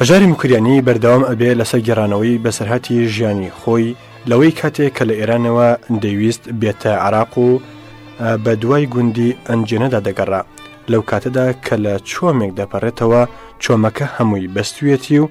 هەژاری موکریانی بەردەوام ئەبێ لەسەر گێڕانەوەی بەسەرهاتی ژیانی خۆی لەوەی کاتێک کە لە ئێرانەوە دەویست بێتە عراق و بە دوای گوندی ئەنجێنەدا دەگەڕا لەو کاتەدا کە لە چۆمێک دەپەڕێتەوە چۆمەکە هەمووی بەستویەتی و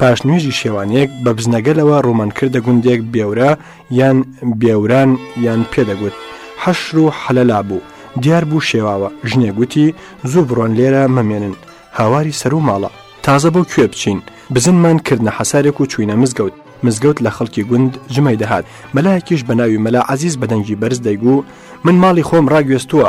پاشنوێژی شێوانیەک بە بزنەگەلەوە ڕوومانکردە گوندێک بێورە یان بێوران یان پێدەگوت حەشر و حەلەلا بوو دیار بوو شێواوە ژنێ گوتی زوو بڕۆن لێرە مەمێنن هاواری سەر و ماڵە تازە بۆ کوێ بچین بزنمان کردنە حەسارێک و چوینە مزگەوت مزگەوت لە خەڵکی گوند جمەی دەهات مەلایەکیش بە ناوی مەلا عزیز بەدەنگی بەرز دەیگو من ماڵی خۆم ڕاگوێستووە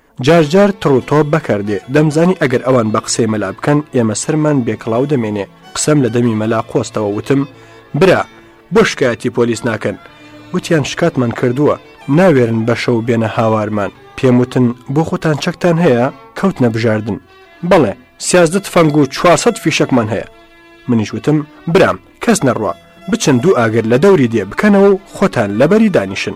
جار جار تڕ و تۆپ بەکەر دێ دەمزانی ئەگەر ئەوان بە قسەی مەلا بکەن ئێمە سەرمان بێکڵاو دەمێنێ قسەم لە دەمی مەلا قۆستەوە وتم برا بۆ شکایەتی پۆلیس ناکەن وتیان شکاتمان کردووە ناوێرن بە شەو بێنە هاوارمان پێم وتن بۆ خۆتان چەکتان هەیە کەوتنە بژاردن بەڵێ سیازدە تفەنگ و 400 فیشەکمان هەیە منیش وتم برام کەس نەڕوا بچن دوو ئاگر لە دەوری دێ بکەنەوە و خۆتان لەبەری دانیشن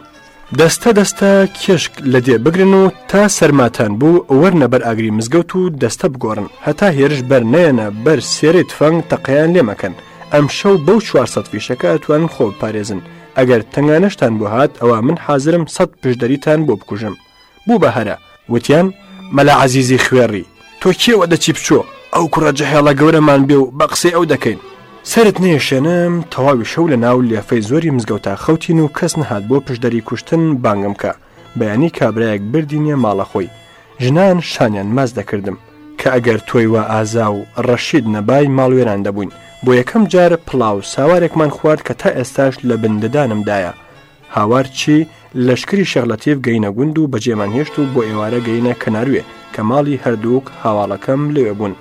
دەستە دەستە کێشک لە دێ بگرن و تا سەرماتان بوو وەرنە بەر ئاگری مزگەوت و دەستە بگۆڕن هەتا هێرش بەر نەیەنە بەر سێرەی تفەنگ تەقەیان لێ مەکەن ئەمشەو بەو چوار سەد فیشەکە ئەتوانن خۆ بپارێزن ئەگەر تەنگانەشتان بۆ هات ئەوا من حازرم سەد پشدەریتان بۆ بکوژم بوو بە هەرە. وتیان، مەلا عەزیزی خوێڕی، تۆ کێ و دەچی بچۆ، ئەو کوڕە جحێڵە گەورەمان بێ و بە قسەی ئەو دەکەین. سەرت نەیەشێنم، تەواوی شەو لە ناو لێفەی زۆری مزگەوتا خەوتین و کەس نەهات بۆ پشدەری کوشتن بانگم کا، بەیانی کابرایەک بردینیە ماڵە خۆی، ژنان شانیان ماچ دەکردم، کە ئەگەر تۆی وا ئازا و ڕەشید نەبای ماڵوێران دەبووین، بۆ یەکەم جار پڵاو ساوارێکمان خوارد کە تا ئێستاش لە بن ددانم دایە، هاوار چی؟ لەشکری شێخ لەتیف گەینە گوند و بەجێمان هێشت و بۆ ئێوارە گەینە کەناروێ کە ماڵی هەردووک هاواڵەکەم لەوێ بوون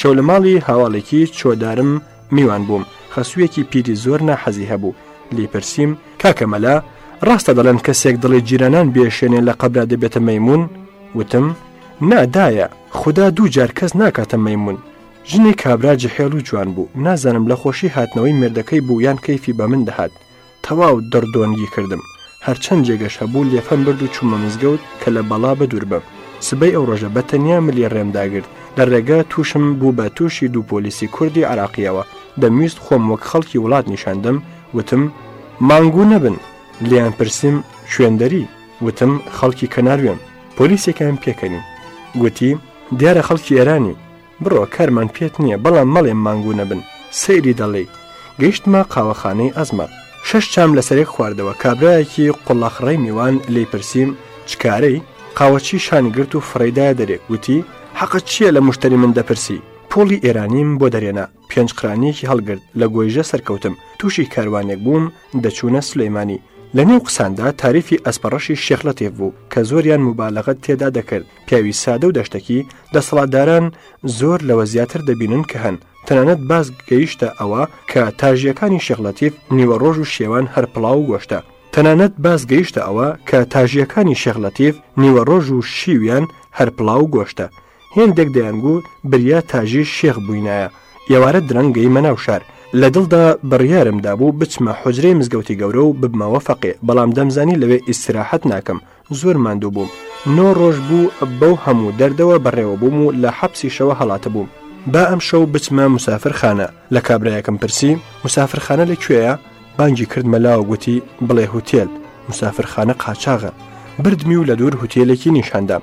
شەو لە ماڵی هاواڵێکی چۆدارم میوان بووم خەسوویەکی پیری زۆر ناحەزی هەبوو لیپرسیم کاکە مەلا ڕاستە دەڵێن کەسێک دڵی جیرانان بێشێنێ لە قەبرا دەبێتە مەمون وتم نادایە خدا دوو جار کەس ناکاتە مەمون ژنی کابرا جحێڵ و جوان بوو نازانم لە خۆشی هاتنەوەی مردەکەی بوو یان کەیفی بە من دەهات تەواو دڕ دۆنگی کردم هەرچەند جێگەش هەبوو لێفەم برد و چوومە مزگەوت کە لە بەڵا بەدوور بم سبەی ئەو ڕۆژە بە تەنیا ملی ڕێمداگرت لە ڕێگا تووشم بوو بە تووشی دوو پۆلیسی کوردی عراقیەوە دەمویست خۆم وەک خەڵکی وڵات نیشاندەم وتم مانگوو نەبن لیان پرسیم شوێندەری وتم خەڵکی کەناروێم پۆلیسێکیان پێکەنیم گوتی دیارە خەڵکی ئێرانی بڕۆ کارمان پێت نییە بەڵام مەڵێ مانگوو نەبن سەیری دەڵێی گەیشتمە قاوەخانەی ئەزمە شەش چام لەسەرێک خواردەوە کابراایەکی قوڵەخڕەی میوان لی پرسییم چکارەی قاوەچی شانی گرت و فڕێدایە دەرێک وتی حەقت چییە لە مشتری من دەپرسی پوڵی ئێرانیم بۆ دەرێنە پێنج قرانیەکی هەڵگرت لە گۆیژە سەرکەوتم تووشی کاروانێک بووم دەچوونە سلەیمانی لە نێو قساندا تاریفی ئەسپەڕەشی شێخ لەتیف بوو کە زۆریان مبالەغەت تێدا دەکرد پیاوی سادە و دەشتەکی دەسەڵاتداران زۆر لەوە زیاتر دەبینن کە هەن تەنانەت باز گەیشتە ئەوە کە تاژیەکانی شێخ لەتیف نیوەڕۆژ و شێوان هەر پڵاو و گۆشتە تەنانەت باز گەیشتە ئەوە کە تاژیەکانی شێخ لەتیف نیوەڕۆژ و شیویان هەر پڵاو و گۆشتە هێندێک دەیانگوت بریا تاژی شێخ بووینایە، ئێوارە درەنگ گەیمە ناو شار، لە دڵدا بڕیارم دابوو بچمە حوجرەی مزگەوتی گەورە و ببمەوە فەقێ، بەڵام دەمزانی لەوێ ئیستراحەت ناکەم، زۆر ماندوو بووم، نۆ ڕۆژ بوو بەو هەموو دەردەوە بەڕێوە بووم و لە حەپسیشەوە هەڵاتبووم، با ئەمشەو بچمە موسافرخانە، لە کابرایەکم پرسی موسافرخانە لە کوێیە؟ بانگی کردمە لاوە گوتی بڵێ هوتێل، موسافرخانە قاچاغە، بردمی و لە دوور هوتێلێکی نیشاندام.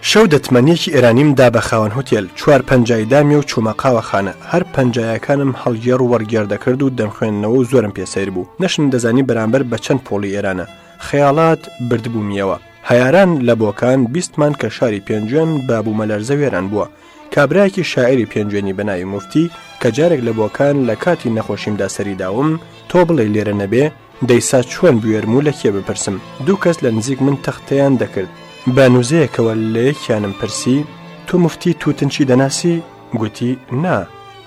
شەو دەتمەنیەکی ئێرانیم دا بە خاوەن هۆتێل، چوار پەنجایی دامیە و چوومە قاوەخانە، هەر پەنجایەکانم هەڵگێڕ و وەرگێڕ دەکرد و دەمخوێندنەوە و زۆرم پێ سەیر بوو، نەشم دەزانی بەرامبەر بە چەند پۆڵی ئێرانە، خەیاڵات بردبوومیەوە، هەیاران لە بۆکان بیستمان کە شاری پێنجوێن بە بوومەلەرزە وێران بووە، کابرایەکی شاعیری پێنجوێنی بە ناوی موفتی کە جارێک لە بۆکان لە کاتی نەخۆشیمدا سەری داوم، تۆ بڵێی لێرە نەبێ، دەی سا چۆن بوێرم و لە کێ بپرسم دوو کەس لە نزیک من تەختەیان دەکرد بە نوزەیەکەوە لە یەکیانم پرسی تۆ مفتی توتنچی دەناسی گوتی نا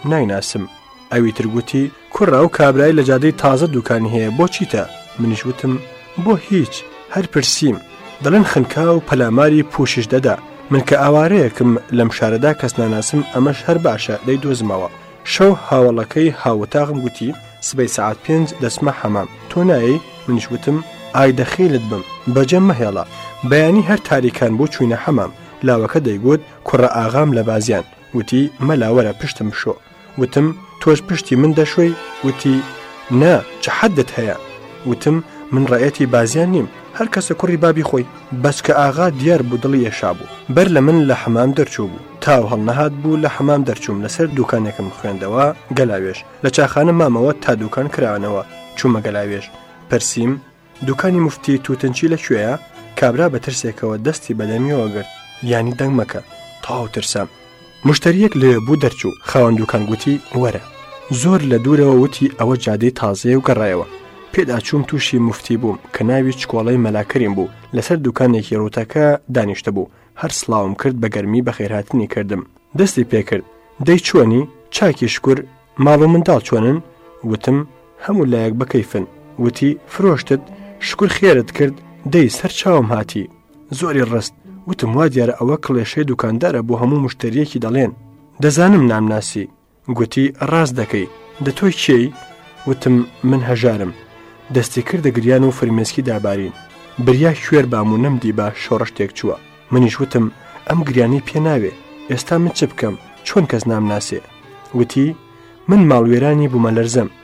نایناسم ئەوی تر گوتی کوڕە ئەو کابرای لە جادەی تازە دوکانی هەیە بۆ چیتە منیش وتم بۆ هیچ هەر پرسیم دەڵێن خنکا و پەلاماری پوشش دەدا من کە ئاوارەیەکم لەم شارەدا کەس ناناسم ئەمەش هەر باشە دەی دۆزمەوە شەو هاوەڵەکەی هاووەتاغم گوتی سبەی سەعات پێنج دەچمە حەمام تۆ نایەی منیش وتم ئای دەخیلت بم بەجێم مەهێڵە بەیانی هەر تاریکان بوو چوینە حەمام لاوەکە دەیگوت کوڕە ئاغام لە بازیان وتی مەلا وەرە پشتم بشۆ وتم تۆش پشتی من دەشۆی وتی نا چ حەدت هەیە وتم من ڕەعێتی بازیان نیم هەر کەسە کوڕی بابی خۆی بەس کە ئاغا دیار بوو دڵی ئێشابوو بەر لە من لە حەمام دەرچوو بوو تاو هەڵنەهات بوو لە حەمام دەرچووم لەسەر دوکانێکم خوێندەوە گەلاوێش لە چاخانە مامەوە تا دوکان کرانەوە چوومە گەلاوێش پرسییم دوکانی مفتی توتنچی لە کوێە کابرا بە ترسێکەوە دەستی بەدەمیەوە گرت یانی دەنگ مەکە تاو ترسام مشتریەک لێ بوو دەرچوو خاوەن دوکان گوتی وەرە زۆر لە دوورەوە وتی ئەوە جادەی تازەیە و گەڕایەوە پێدا چووم تووشی مفتی بووم کە ناوی چکۆڵەی مەلاکەریم بوو لەسەر دوکانێکی ڕوتەکە دانیشتە بوو هەر سڵاوم کرد بە گەرمی بەخێرهاتنی کردم. دەستی پێ کرد، دەی چۆنی؟ چاکی شکور، ماڵ و منداڵ چۆنن؟ وتم، هەموو لایەک بە کەیفن. وتی، فرۆشتت؟ شکور خێرت کرد، دەی سەر چاوم هاتی. زۆری ڕست. وتم، وا دیارە ئەوە کڵێشەی دوکاندارە بۆ هەموو مشتەرییەکی دەڵێن. دەزانم نامناسی. گوتی، ڕاست دەکەی، دە تۆ کێی؟ وتم، من هەژارم. دەستی کردە گریان و فرمێسکی دابارین. بریا کوێر بام و نەمدیبا شۆڕش تێکچووە. منیش وتم، ئەم گریانەی پێ ناوێ، ئێستا من چ بکەم، چۆن کەس نامناسێ؟ گوتی، من ماڵوێرانی بوومەلەرزەم.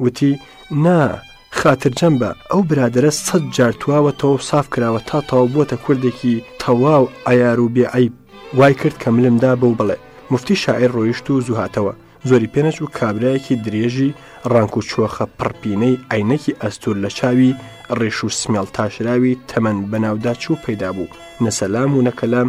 وتی، نا، خاترجەم بە، ئەو برادەرە سەد جار تواوەتەوە و ساف کراوە تا تەواو بووەتە کوردێکی تەواو عەیار و بێ عەیب، وای کرد کە ملم دا بەو بڵێ. موفتی شاعیر ڕۆیشت و زوو هاتەوە. زۆری پێ نەچوو کابرایەکی درێژی ڕانک و چۆخە پڕپینەی عەینەکی ئەستوور لە چاوی ڕیش و سمێڵ تاشراوی تەمەن بەناوداچوو پەیدا بوو، نە سەلام و نە کەلام،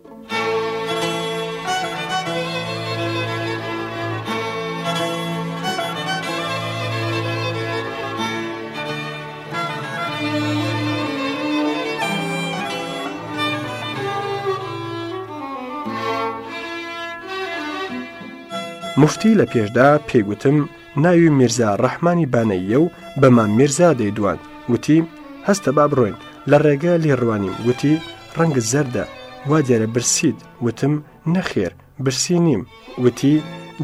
موفتی لە پێشدا پێی گوتم ناوی میرزا ڕەحمانی بانەیە و بەمان میرزا دەیدوان وتی هەستە با بڕۆین لە ڕێگە لێڕوانیم وتی ڕەنگت زەردە وا دیارە برسیت وتم نەخێر برسی نیم وتی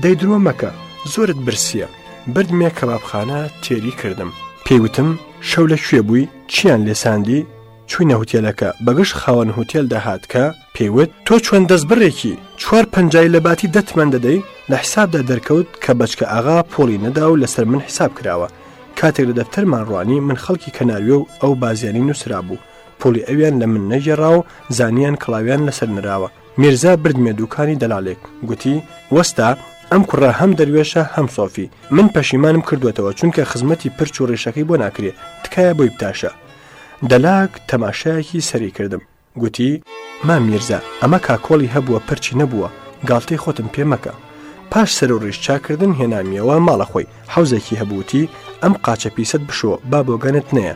دەی درۆ مەکە زۆرت برسیە بردمێ کەبابخانە تێری کردم پێیوتم شەو لە کوێ بووی چیان لێساندی چوینە هوتێلەکە بەگشت خاوەن هوتێل دەهات کە پێیوت تۆ چۆن دەست بڕێکی چوار پنجای لە باتی دەتمەن دەدەی لە حسابدا دەرکەوت کە بەچکە ئاغا پۆڵی نەدا و لەسەر من حساب کراوە کاتێک لە دەفتەرمان ڕوانی من خەڵکی کەناویە و ئەو بازیانی نووسرا بوو پۆلی ئەویان لە من نەگێڕا و زانیان کڵاویان لەسەر نراوە میرزا بردمێ دوکانی دەلالێک گوتی وەستا ئەم کوڕە هەم دەروێشە هەم سۆفی من پەشیمانم کردوێتەوە چونکە خزمەتی پرچ و ڕێشەکەی بۆ ناکرێ تکایە بۆی بتاشە دەلاک تەماشایەکی سەری کردم گوتی ما میرزا ئەمە کاکۆڵی هەبووە پرچی نەبووە گاڵتەی خۆتم پێ مەکە پاش سەر و ڕیش چاکردن هێنامیەوە ماڵە خۆی حوزێکی هەبووتی ئەم قاچە پیسەت بشۆ با بۆگەنت نەیە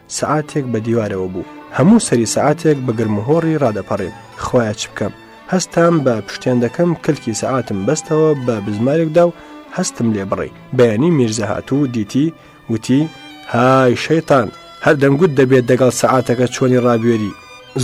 سەعاتێک بە دیوارەوە بوو هەموو سەری سەعاتێک بە گرموهۆڕی ڕادەپەڕیم خوایە چ بکەم هەستام بە پشتێندەکەم کلکی سەعاتم بەستەوە بە بزمارێکدا و هەستم لێ بڕی بەیانی میرزە هاتوو دیتی وتی های شەیتان هەر دەنگوت دەبێت دەگەڵ سەعاتەکە چۆنی ڕابێری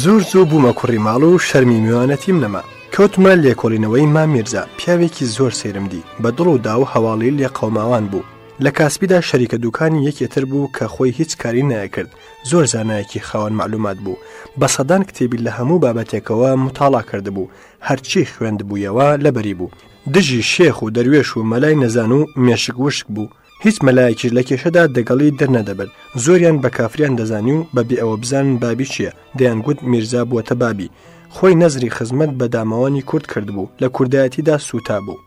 زۆر زوو بوومە کوڕی ماڵ و شەرمی میوانەتیم نەما کەوتمە لێکۆڵینەوەی مامیرزا پیاوێکی زۆر سەیرم دی بە دڵ و داو هەواڵی لێقەوماوان بوو لە کاسپیدا شەریکە دوکانی یەکێ تر بوو کە خۆی هیچ کاری نایکرد زۆر زانایەکی خاوەن معلومات بوو بە سەدان کتێبی لە هەموو بابەتێکەوە متاڵا کردبوو هەرچی خوێند بوویەوە لەبەری بوو دژی شێخ و دەروێش و مەلای نەزان و مێشک وشک بوو هیچ مەلایەکیش لە کێشەدا دەگەڵی دەرنەدەبرد زۆریان بە کافریان دەزانی و بە بێ ئەوە بزان بابی چییە دەیان گوت میرزا بووەتە بابی خۆی نەزری خزمەت بە داماوانی کورد کردبوو لە کوردایەتیدا سووتا بوو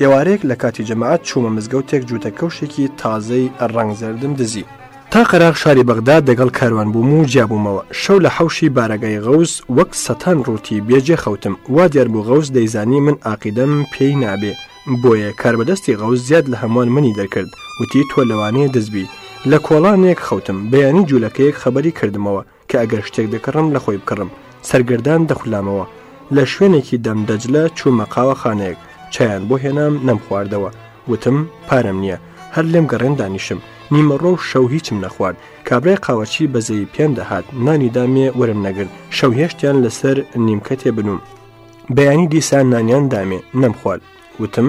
ئێوارەیەک لە کاتی جەماعەت چوومە مزگەوتێک جووتە کەوشێکی تازەی ڕەنگ زەردم دزی. تا قەراغ شاری بەغدا دەگەڵ کاروان بووم و جیابوومەوە. شەو لە حەوشی بارەگای غەوس وەک سەتان ڕووتی بێ جێ خەوتم. وا دیار بوو غەوس دەیزانی من ئاقیدەم پێی نابێ. بۆیە کاربەدەستی غەوس زیاد لە هەمووان منی دەرکرد. وتی تۆ لەوانەیە دز بی. لە کۆڵانێک خەوتم. بەیانی جوولەکەیەک خەبەری کردمەوە. کە ئەگەر شتێک دەکڕم لە خۆی بکڕم سەرگردان دەخولامەوە لە شوێنێکی دەم دەجلە چوومە قاوە خانەیەک چیان بۆ هێنام نەم خواردەوە وتم پارەم نییە هەر لێم گەڕێن دانیشم نیمەڕۆ و شەو هیچم نەخوارد کابرای قاوەچی بەزەی پێم دەهات نانی دامێ وەرم نەگرت شەو هێشتیان لەسەر نیمکەتێ بنوم بەیانی دیسان نانیان دامێ نەم خوارد وتم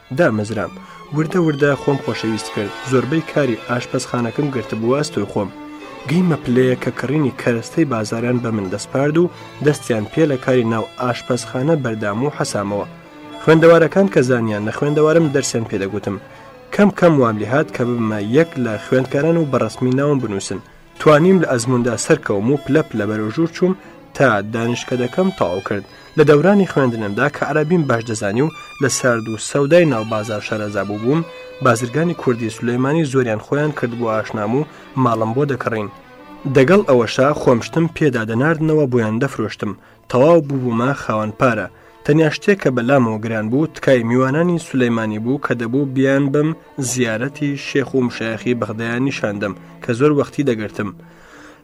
دامەزرام وردە وردە خۆم خۆشەویست کرد زۆربەی کاری ئاشپەزخانەکەم گرتبوو ئەستۆی خۆم گەیمە پلەیە کە کڕینی کەرەستەی بازاران بە من دەستپارد و دەستیان پێ لە کاری ناو ئاشپەزخانە بەردام و حەسامەوە خوێندەوارەکان کە زانیان لە خوێندەوارم دەرسیان پێدەگوتم کەم کەم وام لێهات کە ببمە یەک لە خوێندکاران و بەڕسمی ناوم بنووسن توانیم لە ئەزموندا سەرکەوم و پلە پلە بەرەو ژوور چووم تا دانیشکەدەکەم تەواو کرد لە دەورانی خوێندنمدا کە عربیم باش دەزانی و لە سارد و سەودای ناو بازار شارەزا بوو بووم بازرگانی کوردی سلەیمانی زۆریان خۆیان کرد بۆ ئاشنام و ماڵم بۆ دەکڕین دەگەڵ ئەوەشا خۆمشتم پێدا دەناردنەوە بۆیان دەفرۆشتم تەواو بووبوومە خاوەن پارە، تەنیا شتێک کە بە لامەوە گران بوو تکای میوانانی سولەیمانی بوو کە دەبوو بیانبەم زیارەتی شێخ و مشایەخی بەغدایان نیشاندەم کە زۆر وەختی دەگرتم.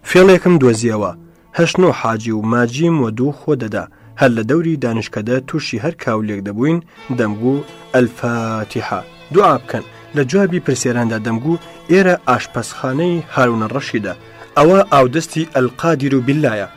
فێڵێکم دۆزییەوە، هەشت نۆ حاجی و ماجیم وە دوو خۆ دەدا، هەر لە دەوری دانیشکەدە تووشی هەر کاولێک دەبووین دەمگوو، الفاتحە، دوعا بکەن، لە جوابی پرسیاراندا دەمگوو، ئێرە ئاشپەزخانەی هارونەڕەشیدە، ئەوە ئاودەستی القادر باللەیە.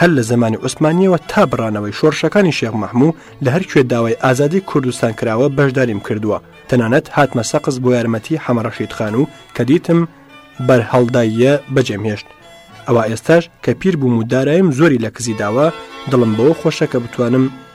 هەر لە زەمانی عوسمانیەوە تا بڕانەوەی شۆڕشەکانی شێخ مەحموو لە هەر کوێ داوای ئازادی کوردستان کراوە بەشداریم کردووە تەنانەت هاتمە سەقز بۆ یارمەتی حەمەڕەشید خان و کە دیتم بەرهەڵداییە بەجێم هێشت ئەوە ئێستاش کە پیر بووم و دارایم زۆری لە کزی داوە دڵم بەوە خۆشە کە بتوانم